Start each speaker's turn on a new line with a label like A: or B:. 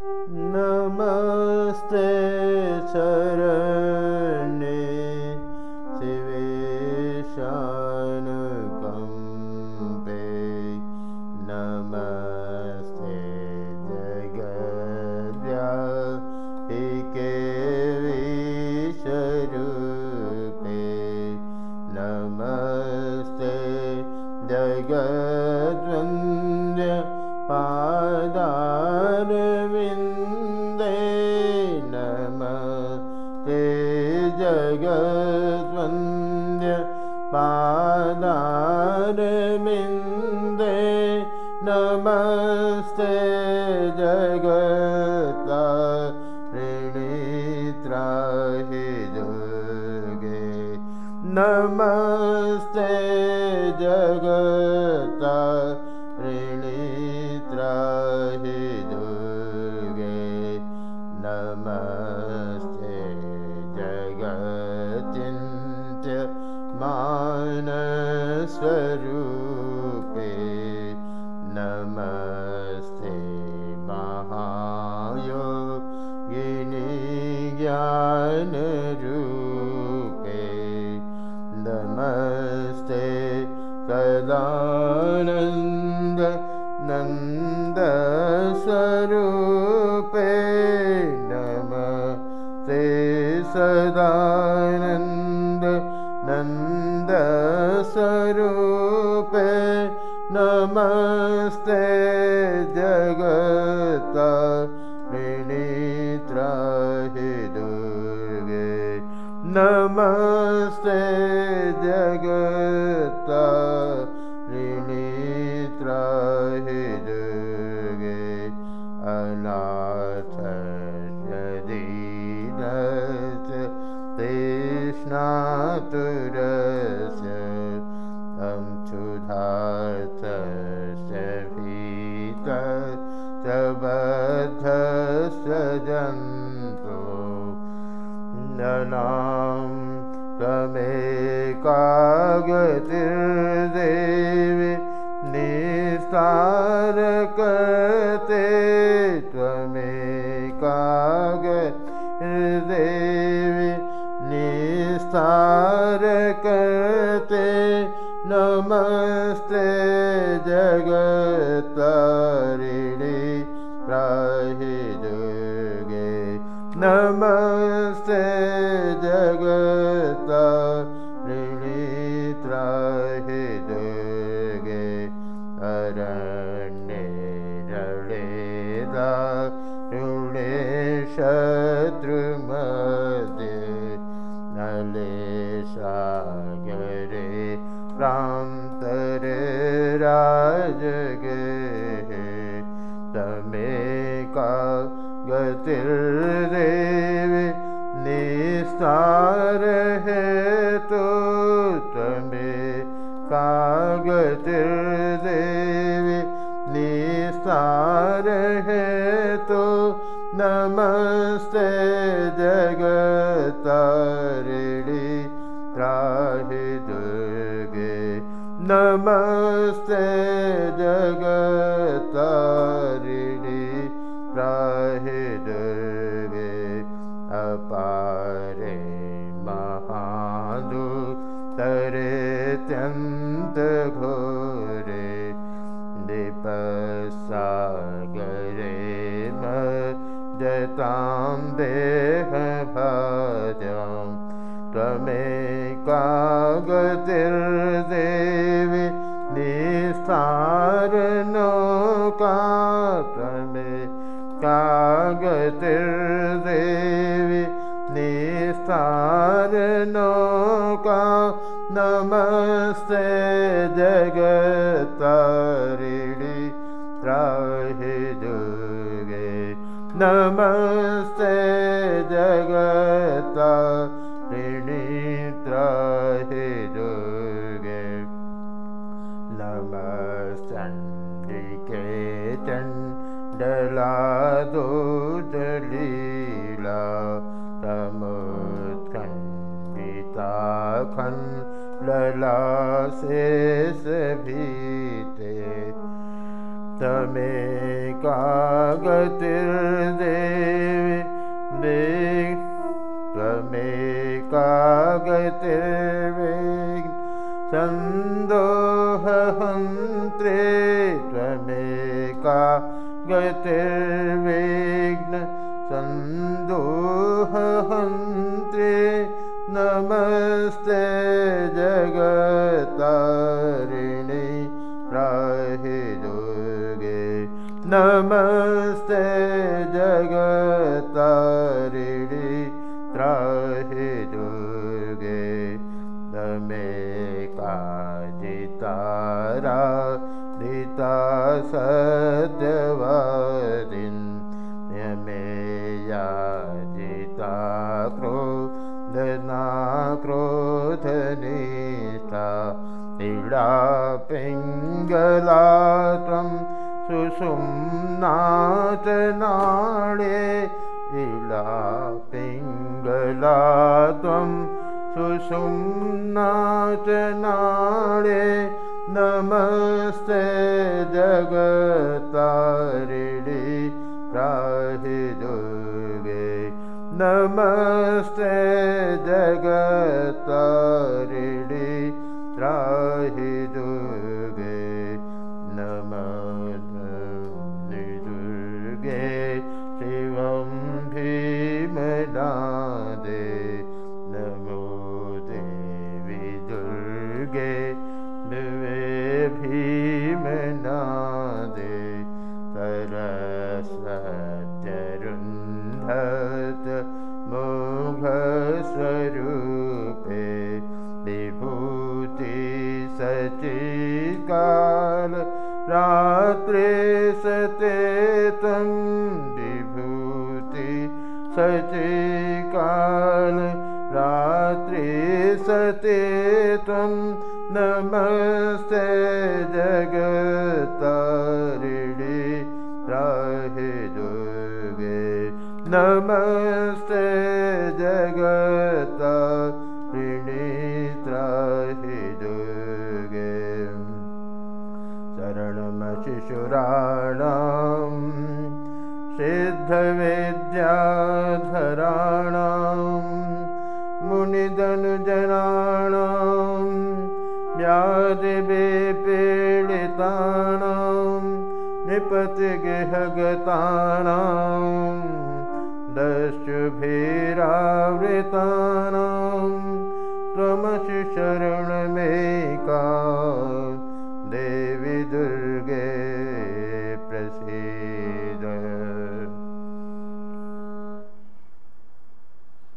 A: नमस्ते जगता ऋणित्राहि दुर्गे नमस्ते يا नमस्ते जगता ऋणित्राहि दुर्गे अनाथ दीनच तेष्णातुरस्य तं च बद्धस्य जन्तु ननां त्वमेकागतिर्देवि निस्तारकते त्वमेकागतिर्देवि निस्तारकते नमस्ते जगतारिणि नमस्ते जगता ऋणित्राहि दुर्गे अरण्ये रळेदा ऋणे शत्रुमध्ये नले सागरे प्रान्तरे गतिर्देवि निस्तार हेतु हेतु नमस्ते जगतारिणि त्राहि दुर्गे नमस्ते जगतारिणि अपारे महादु तरेत्यन्त घोरे दीपसागरे मजतां देहभाजां त्वमेकागतिर्देवि निस्तारनौका त्वमे कागतिर्देवि निस्तारनौका नमस्ते जगतारिणि त्राहि दुर्गे। नमस्ते जगता खण्डलाशेष भीते तमेका गतिर्देवि दे त्वमेका गतिर्वेग सन्दोहन्त्रे त्वमेका गतिर्विघ्न सन्दोहन्त्रे नमस्ते नमस्ते जगतारिणि त्राहि दुर्गे नमे काजितारा दिता सत्यवादिन् यमेया जिता क्रोधना क्रोधनिष्ठा पीडा पिङ्गला त्वं सुषुम्नाचनाडे इला पिङ्गला त्वं सुषुम्नाचनाडे नमस्ते जगतारिणि राहि दुर्गे। नमस्ते जगतारिणि नमो देवि दुर्गे दिवे भीमनादे। सरस्वत्यरुन्धत मोघस्वरूपे विभूति सचिकाल रात्रे रात्रि सते त्वं नमस्ते जगतारिणि राहि दुर्गे नमस्ते जगतारिणि त्राहि दुर्गे शरणमशिशुराणां सिद्धविद्याधराणां मुनिदनुजनाणां व्यादवे पीडिताण निपति गृहगताणा दश